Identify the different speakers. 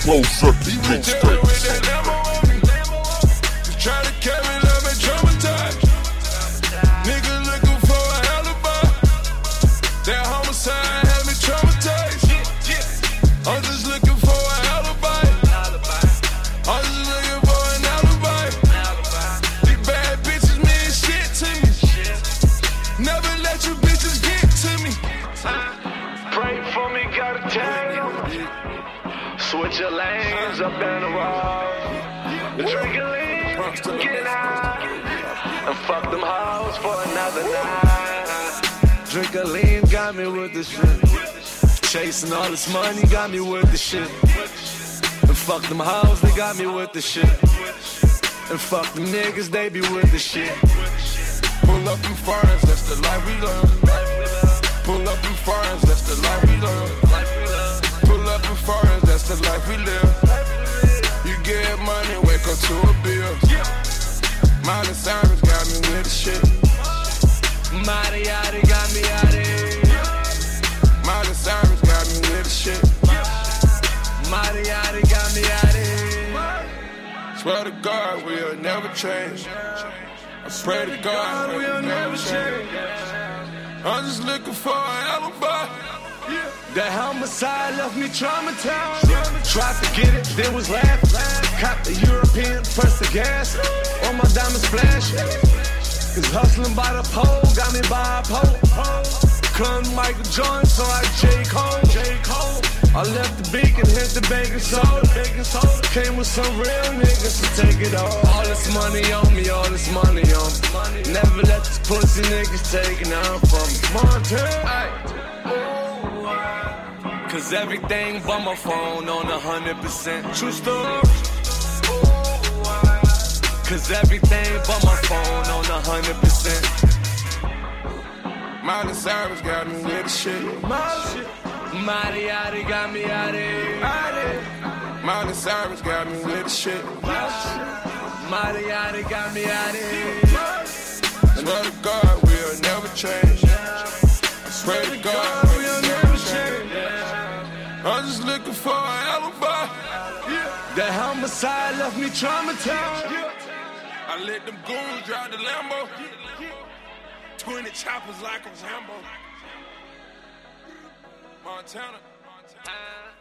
Speaker 1: close up,
Speaker 2: He
Speaker 3: Switch your lanes up in the. Drink a lean, get high. And fuck them hoes for another night. Drink a lean, got me with the shit. Chasing all this money, got me with the shit. And fuck them hoes, they got me with the shit. And fuck them niggas, they be with the shit.
Speaker 2: Pull up in foreigns, that's the life we love. Pull up in foreigns, that's the to a bill. Miley Cyrus got me with the shit.
Speaker 3: Yachty got me out here.
Speaker 2: Miley Cyrus got me with the shit.
Speaker 3: Mighty yachty got me out here.
Speaker 2: Swear to God, we'll never change. I pray to God, we'll never change. I'm just looking for an alibi.
Speaker 3: That homicide left me traumatized. Tried to get it, then was laughing. Cop the European, press the gas. All my diamonds flash. Cause hustling by the pole got me by a pole. Clone Michael Jordan, so I J. Cole. I left the beacon, hit the baking soda. Baking soda. Came with some real niggas to take it all. All this money on me, all this money on me. Never let this pussy niggas take it out from me. Cause everything but my phone on a hundred percent true story. Cause everything but my phone on a hundred percent.
Speaker 2: Miley Cyrus got me with the shit.
Speaker 3: Yachty got me out here.
Speaker 2: Miley Cyrus got me with the shit.
Speaker 3: Yachty got me out here.
Speaker 2: Swear to God, we'll never change. I pray to God, we'll never change. I'm just looking for an alibi.
Speaker 3: That homicide left me traumatized.
Speaker 2: Let them goons drive the Lambo. 20 choppers like I'm Rambo. Montana. Montana.